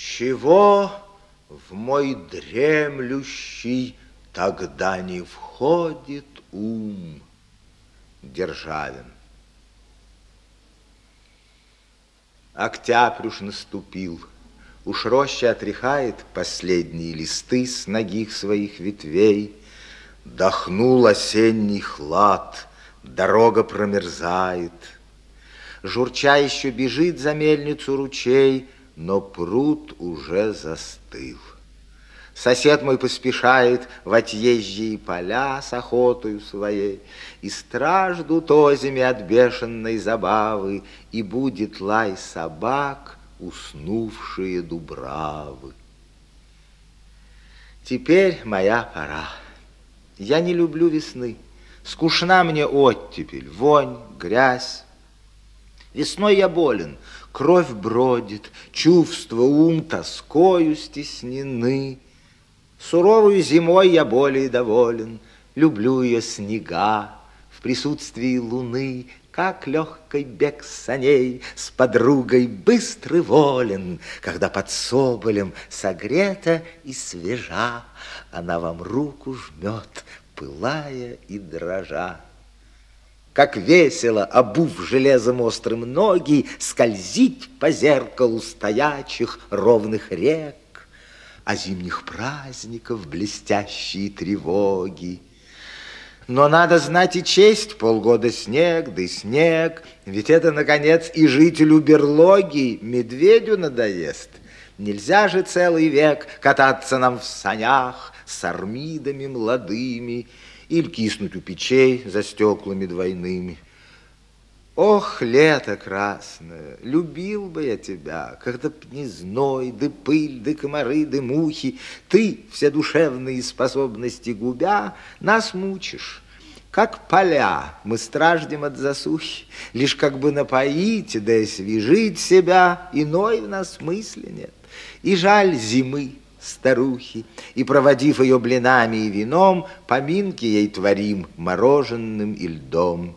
Чего в мой дремлющий тогда не входит ум? Державин. Октябрь уж наступил, Уж роща отряхает последние листы с ногих своих ветвей. Дохнул осенний хлад, дорога промерзает. Журча еще бежит за мельницу ручей, но пруд уже застыл. Сосед мой поспешает в отъезжие поля с охотою своей, И страждут озими от бешеной забавы, И будет лай собак, уснувшие дубравы. Теперь моя пора. Я не люблю весны. Скучна мне оттепель, вонь, грязь. Весной я болен, кровь бродит, чувства, ум тоскою стеснены. Суровую зимой я более доволен, люблю ее снега, в присутствии луны, как легкий бег саней, с подругой быстрый волен, когда под соболем согрета и свежа, она вам руку жмет, пылая и дрожа. Как весело, обув железом острым ноги, скользить по зеркалу стоячих ровных рек, а зимних праздников блестящие тревоги. Но надо знать и честь, полгода снег, да и снег, ведь это, наконец, и жителю берлоги, медведю надоест. Нельзя же целый век кататься нам в санях с армидами молодыми или киснуть у печей за стеклами двойными. Ох, лето красное, любил бы я тебя, когда б не зной, да пыль, да комары, да мухи. Ты, все душевные способности губя, нас мучишь. Как поля мы страждем от засухи, Лишь как бы напоить, да и свежить себя, Иной в нас мысли нет. И жаль зимы, старухи, И, проводив ее блинами и вином, Поминки ей творим мороженым и льдом.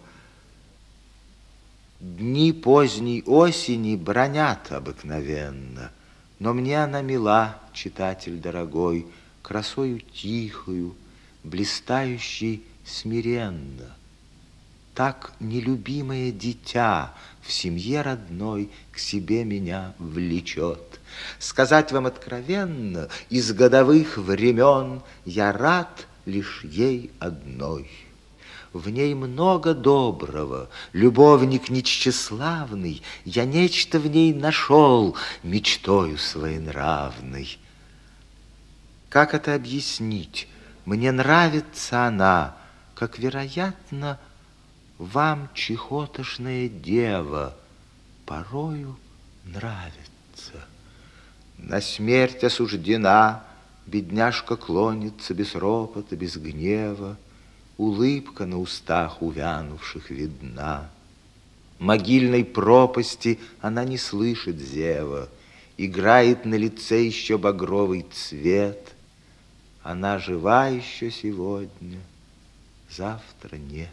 Дни поздней осени бронят обыкновенно, Но мне она мила, читатель дорогой, Красою тихою, блистающей смиренно. Так нелюбимое дитя в семье родной К себе меня влечет. Сказать вам откровенно, из годовых времен Я рад лишь ей одной — в ней много доброго, любовник нечтеславный, Я нечто в ней нашел, мечтою своенравной. Как это объяснить? Мне нравится она, как, вероятно, вам чехотошная дева порою нравится. На смерть осуждена, бедняжка клонится без ропота, без гнева, улыбка на устах увянувших видна. Могильной пропасти она не слышит зева, Играет на лице еще багровый цвет. Она жива еще сегодня, завтра нет.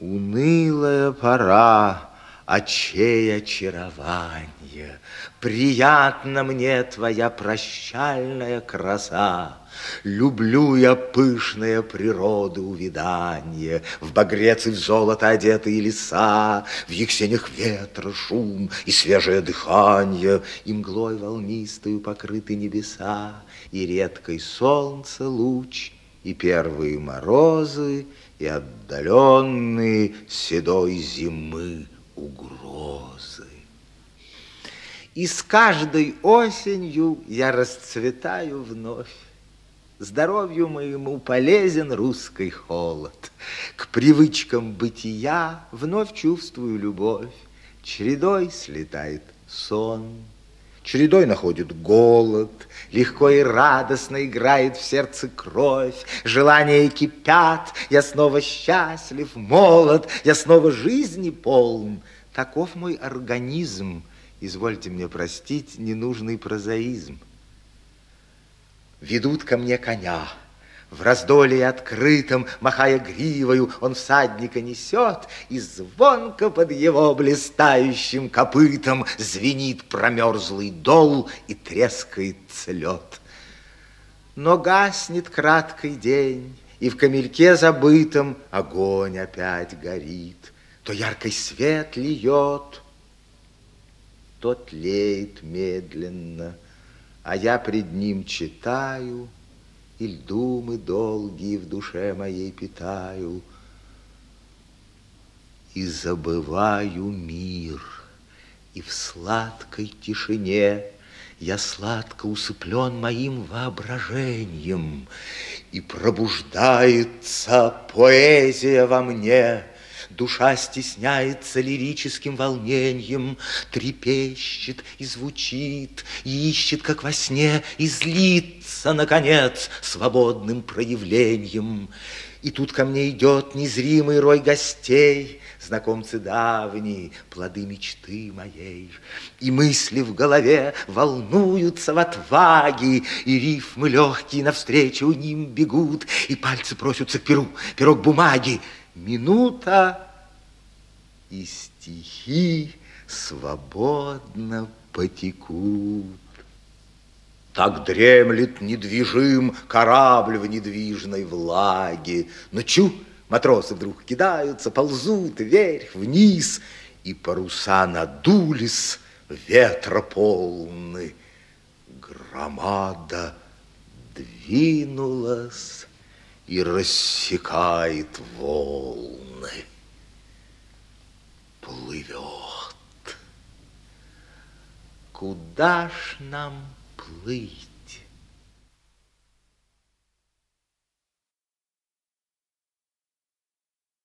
Унылая пора, очей очарования, Приятна мне твоя прощальная краса. Люблю я пышные природы увиданье, В багрец и в золото одетые леса, В их сенях ветра шум и свежее дыхание, И мглой волнистою покрыты небеса, И редкой солнце луч, и первые морозы, И отдаленные седой зимы угрозы. И с каждой осенью я расцветаю вновь. Здоровью моему полезен русский холод. К привычкам бытия вновь чувствую любовь. Чередой слетает сон, чередой находит голод, легко и радостно играет в сердце кровь, желания кипят, я снова счастлив, молод, я снова жизни полн. Таков мой организм, извольте мне простить ненужный прозаизм. Ведут ко мне коня, В раздолье открытом, махая гривою, он всадника несет, и звонко под его блистающим копытом звенит промерзлый дол и трескается лед. Но гаснет краткий день, и в камельке забытом огонь опять горит. То яркий свет льет, то тлеет медленно, а я пред ним читаю, Иль думы долгие в душе моей питаю, И забываю мир, и в сладкой тишине Я сладко усыплен моим воображением, И пробуждается поэзия во мне — Душа стесняется лирическим волнением, Трепещет и звучит, и ищет, как во сне, И злится, наконец, свободным проявлением. И тут ко мне идет незримый рой гостей, Знакомцы давние, плоды мечты моей. И мысли в голове волнуются в отваге, И рифмы легкие навстречу ним бегут, И пальцы просятся к перу, пирог бумаги, минута, и стихи свободно потекут. Так дремлет недвижим корабль в недвижной влаге. Но чу, матросы вдруг кидаются, ползут вверх, вниз, и паруса надулись, ветра полны. Громада двинулась и рассекает волны. Плывет. Куда ж нам плыть?